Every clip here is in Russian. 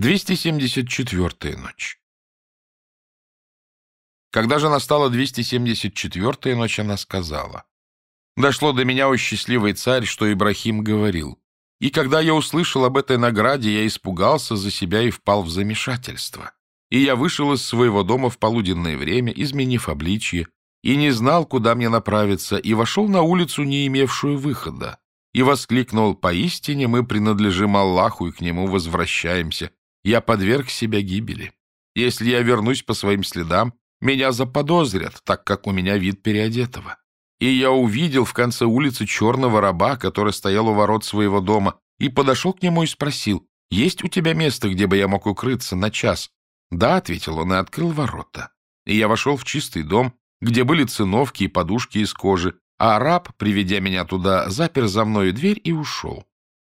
274-я ночь. Когда же настала 274-я ночь, она сказала, «Дошло до меня, о счастливый царь, что Ибрахим говорил. И когда я услышал об этой награде, я испугался за себя и впал в замешательство. И я вышел из своего дома в полуденное время, изменив обличье, и не знал, куда мне направиться, и вошел на улицу, не имевшую выхода, и воскликнул, «Поистине мы принадлежим Аллаху и к Нему возвращаемся, я подверг себя гибели. Если я вернусь по своим следам, меня заподозрят, так как у меня вид переодетого. И я увидел в конце улицы черного раба, который стоял у ворот своего дома, и подошел к нему и спросил, «Есть у тебя место, где бы я мог укрыться на час?» «Да», — ответил он, и открыл ворота. И я вошел в чистый дом, где были циновки и подушки из кожи, а раб, приведя меня туда, запер за мною дверь и ушел.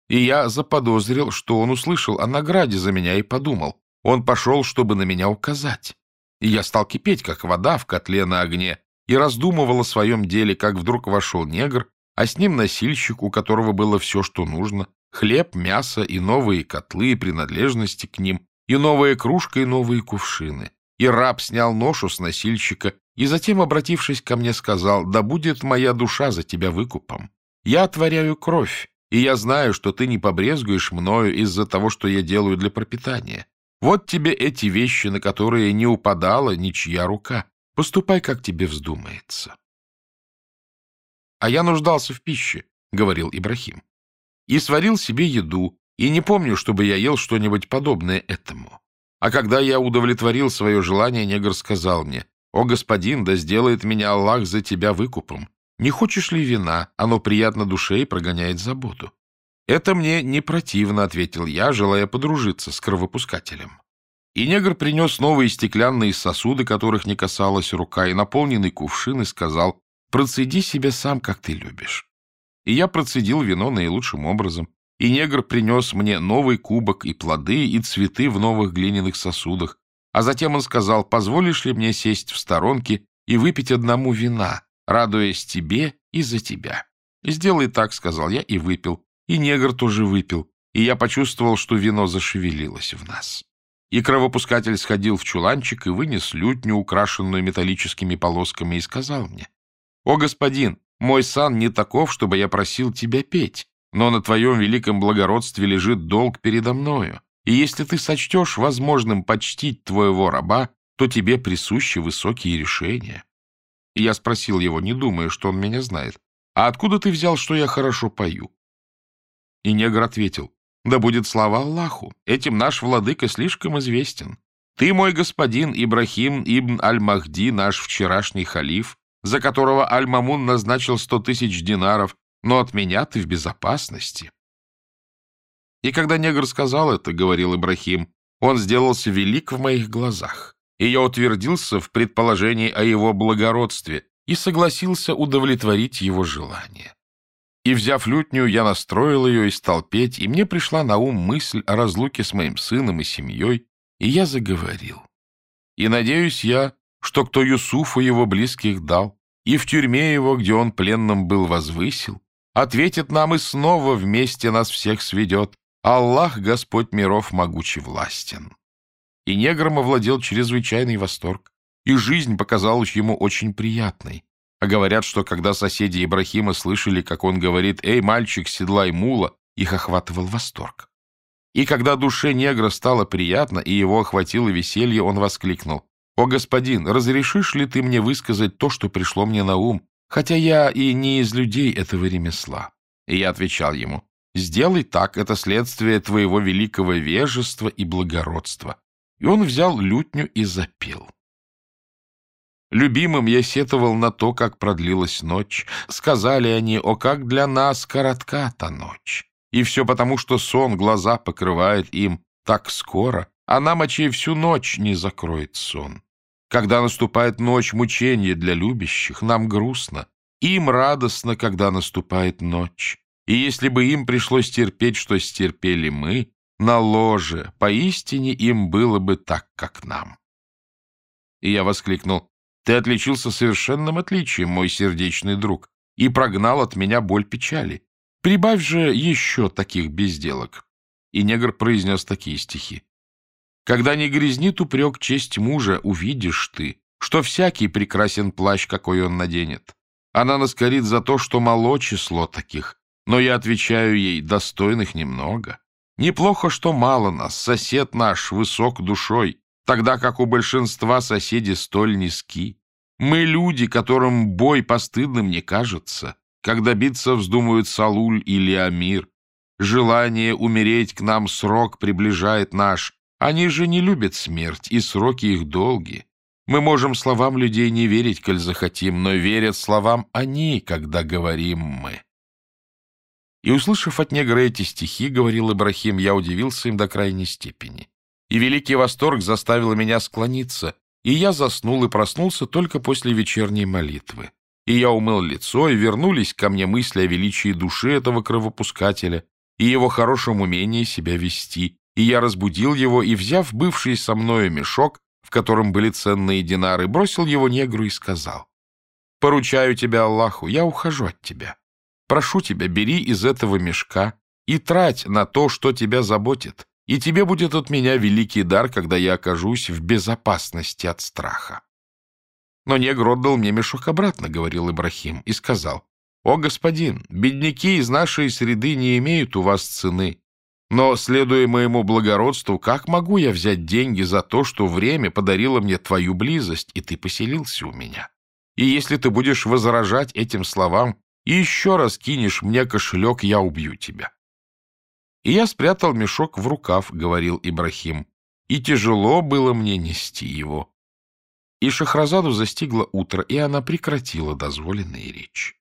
И я заподозрил, что он услышал о награде за меня и подумал, он пошел, чтобы на меня указать. И я стал кипеть, как вода в котле на огне, и раздумывал о своем деле, как вдруг вошел негр, а с ним носильщик, у которого было все, что нужно, хлеб, мясо и новые котлы и принадлежности к ним, и новая кружка и новые кувшины. И раб снял ношу с носильщика, и затем, обратившись ко мне, сказал, «Да будет моя душа за тебя выкупом. Я отворяю кровь, и я знаю, что ты не побрезгуешь мною из-за того, что я делаю для пропитания. Вот тебе эти вещи, на которые не упадала ничья рука. Поступай, как тебе вздумается. — А я нуждался в пище, — говорил Ибрахим, — и сварил себе еду, и не помню, чтобы я ел что-нибудь подобное этому. А когда я удовлетворил свое желание, негр сказал мне, «О, господин, да сделает меня Аллах за тебя выкупом. Не хочешь ли вина? Оно приятно душе и прогоняет заботу. «Это мне не противно», — ответил я, желая подружиться с кровопускателем. И негр принес новые стеклянные сосуды, которых не касалась рука, и наполненный кувшин, и сказал, «Процеди себе сам, как ты любишь». И я процедил вино наилучшим образом, и негр принес мне новый кубок и плоды, и цветы в новых глиняных сосудах, а затем он сказал, «Позволишь ли мне сесть в сторонке и выпить одному вина, радуясь тебе и за тебя. «Сделай так», — сказал я и выпил. И негр тоже выпил, и я почувствовал, что вино зашевелилось в нас. И кровопускатель сходил в чуланчик и вынес лютню, украшенную металлическими полосками, и сказал мне, «О, господин, мой сан не таков, чтобы я просил тебя петь, но на твоем великом благородстве лежит долг передо мною, и если ты сочтешь возможным почтить твоего раба, то тебе присущи высокие решения». И я спросил его, не думая, что он меня знает. «А откуда ты взял, что я хорошо пою?» И негр ответил, «Да будет слава Аллаху, этим наш владыка слишком известен. Ты, мой господин Ибрахим ибн Аль-Махди, наш вчерашний халиф, за которого Аль-Мамун назначил сто тысяч динаров, но от меня ты в безопасности». И когда негр сказал это, — говорил Ибрахим, — он сделался велик в моих глазах и я утвердился в предположении о его благородстве и согласился удовлетворить его желание. И, взяв лютню, я настроил ее и стал петь, и мне пришла на ум мысль о разлуке с моим сыном и семьей, и я заговорил. И надеюсь я, что кто Юсуфу его близких дал, и в тюрьме его, где он пленным был, возвысил, ответит нам и снова вместе нас всех сведет. Аллах, Господь миров, могучий властен и негром овладел чрезвычайный восторг, и жизнь показалась ему очень приятной. А говорят, что когда соседи Ибрахима слышали, как он говорит «Эй, мальчик, седлай мула», их охватывал восторг. И когда душе негра стало приятно, и его охватило веселье, он воскликнул «О, господин, разрешишь ли ты мне высказать то, что пришло мне на ум, хотя я и не из людей этого ремесла?» И я отвечал ему «Сделай так, это следствие твоего великого вежества и благородства. И он взял лютню и запел. Любимым я сетовал на то, как продлилась ночь. Сказали они, о, как для нас коротка та ночь. И все потому, что сон глаза покрывает им так скоро, а нам очей всю ночь не закроет сон. Когда наступает ночь мучения для любящих, нам грустно, им радостно, когда наступает ночь. И если бы им пришлось терпеть, что стерпели мы, на ложе, поистине им было бы так, как нам. И я воскликнул, ты отличился совершенным отличием, мой сердечный друг, и прогнал от меня боль печали. Прибавь же еще таких безделок. И негр произнес такие стихи. Когда не грязнит упрек честь мужа, увидишь ты, что всякий прекрасен плащ, какой он наденет. Она наскорит за то, что мало число таких, но я отвечаю ей, достойных немного. Неплохо, что мало нас, сосед наш высок душой, тогда как у большинства соседи столь низки. Мы люди, которым бой постыдным не кажется, когда биться вздумают Салуль или Амир. Желание умереть к нам срок приближает наш. Они же не любят смерть, и сроки их долги. Мы можем словам людей не верить, коль захотим, но верят словам они, когда говорим мы. И, услышав от негра эти стихи, говорил Ибрахим, я удивился им до крайней степени. И великий восторг заставил меня склониться, и я заснул и проснулся только после вечерней молитвы. И я умыл лицо, и вернулись ко мне мысли о величии души этого кровопускателя и его хорошем умении себя вести, и я разбудил его, и, взяв бывший со мною мешок, в котором были ценные динары, бросил его негру и сказал, «Поручаю тебя Аллаху, я ухожу от тебя. Прошу тебя, бери из этого мешка и трать на то, что тебя заботит, и тебе будет от меня великий дар, когда я окажусь в безопасности от страха. Но негр отдал мне мешок обратно, — говорил Ибрахим, и сказал, «О, господин, бедняки из нашей среды не имеют у вас цены, но, следуя моему благородству, как могу я взять деньги за то, что время подарило мне твою близость, и ты поселился у меня? И если ты будешь возражать этим словам и еще раз кинешь мне кошелек, я убью тебя». И я спрятал мешок в рукав, — говорил Ибрахим, — и тяжело было мне нести его. И Шахразаду застигло утро, и она прекратила дозволенные речи.